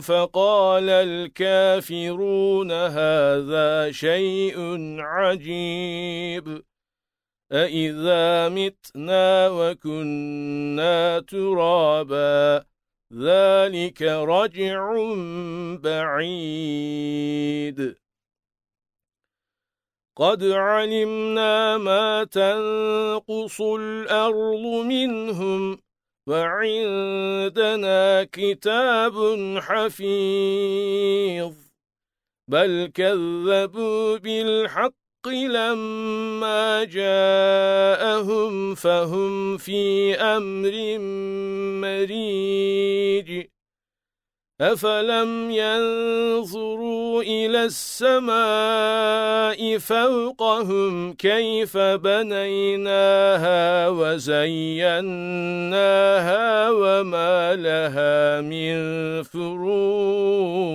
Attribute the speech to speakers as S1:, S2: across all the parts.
S1: فقال الكافرون هذا شيء عجيب. أَإِذَا مِتْنَا وَكُنَّا تُرَابًا ذَلِكَ رَجْعٌ بَعِيدٌ. قَدْ عَلِمْنَا مَا تَنقُصُ الْأَرْضُ مِنْهُمْ وَعِندَنَا كِتَابٌ حَفِيظٌ. بَلْ كَذَّبُوا بِالْحَقِّ لما جاءهم فهم في أمر مريج. أفلم ينظروا إلى السماء فوقهم كيف بنيناها وزيناها وما لها من فروج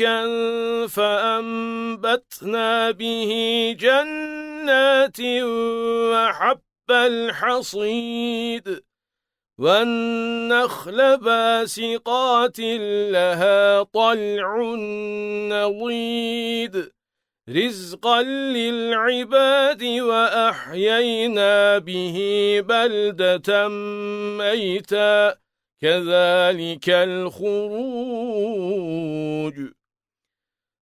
S1: مُبَارَكًا فَأَنبَتْنَا بِهِ جَنَّاتٍ وَحَبَّ الْحَصِيدِ وَالنَّخْلَ بَاسِقَاتٍ لَهَا طَلْعٌ نَضِيدٌ رزقا للعباد وأحيينا به بلدة ميتا كذلك الخروج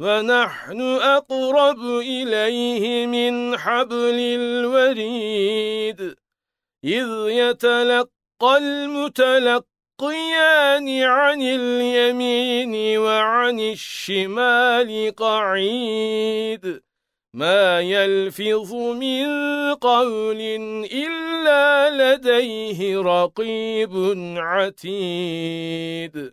S1: وَنَحْنُ أَقْرَبُ إِلَيْهِ مِنْ حَبْلِ الْوَرِيدِ إِذْ يَتَلَقَّى الْمُتَلَقِّيَانِ عَنِ الْيَمِينِ وَعَنِ الشِّمَالِ قَعِيدٌ. ما يلفظ من قول إلا لديه رقيب عتيد.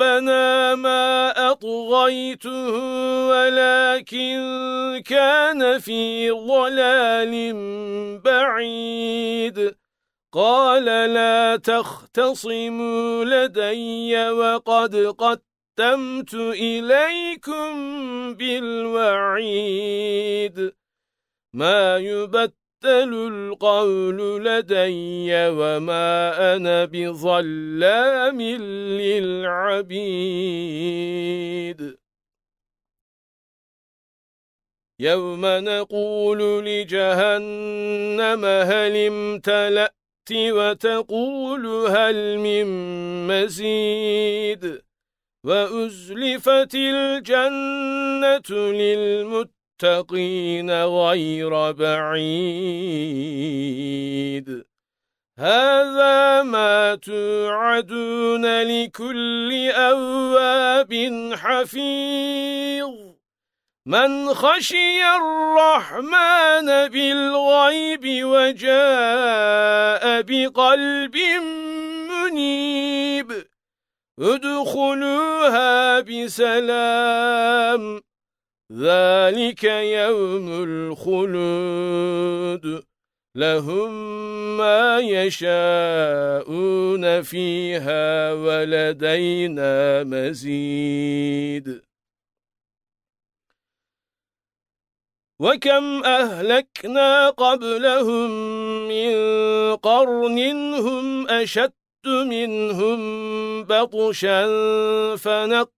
S1: رَبَّنَا مَا أَطْغَيْتُهُ وَلَكِنْ كَانَ فِي ضَلَالٍ بَعِيدٍ. قَالَ لَا تَخْتَصِمُوا لَدَيَّ وَقَدْ قَدَّمْتُ إِلَيْكُمْ بِالْوَعِيدِ. مَا يُبَدَّلُ القول لدي وما أنا بظلام للعبيد يوم نقول لجهنم هل امتلأت وتقول هل من مزيد وأزلفت الجنة للمتقين للمتقين غير بعيد. هذا ما توعدون لكل أواب حفيظ. من خشي الرحمن بالغيب وجاء بقلب منيب. ادخلوها بسلام. ذلك يوم الخلود. لهم ما يشاءون فيها ولدينا مزيد. وكم أهلكنا قبلهم من قرن هم أشد منهم بطشا فنق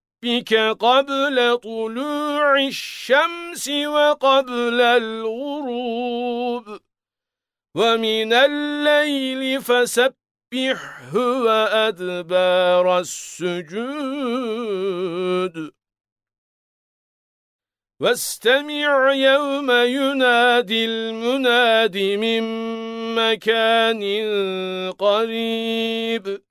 S1: ربك قبل طلوع الشمس وقبل الغروب. ومن الليل فسبحه وأدبار السجود. واستمع يوم ينادي المناد من مكان قريب.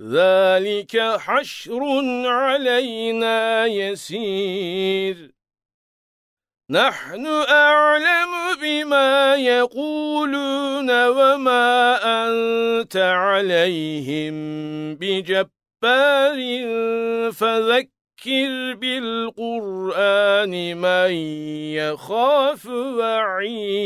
S1: ذلك حشر علينا يسير. نحن أعلم بما يقولون وما أنت عليهم بجبار. فذكر بالقرآن من يخاف وعيد.